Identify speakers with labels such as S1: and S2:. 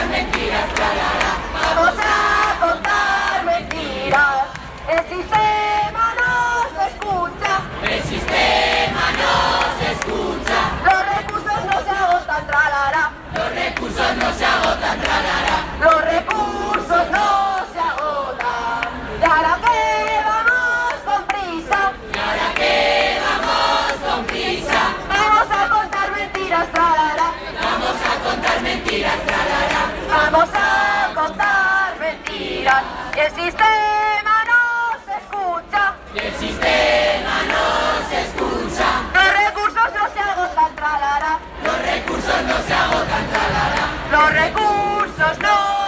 S1: contar mentiras, la, la, la. Vamos a contar mentiras. El sistema contar mentiras. Y el sistema no se escucha. Y el sistema no se escucha. Los recursos no se agotan, tralará. Los recursos no se agotan, tralará. Los recursos no.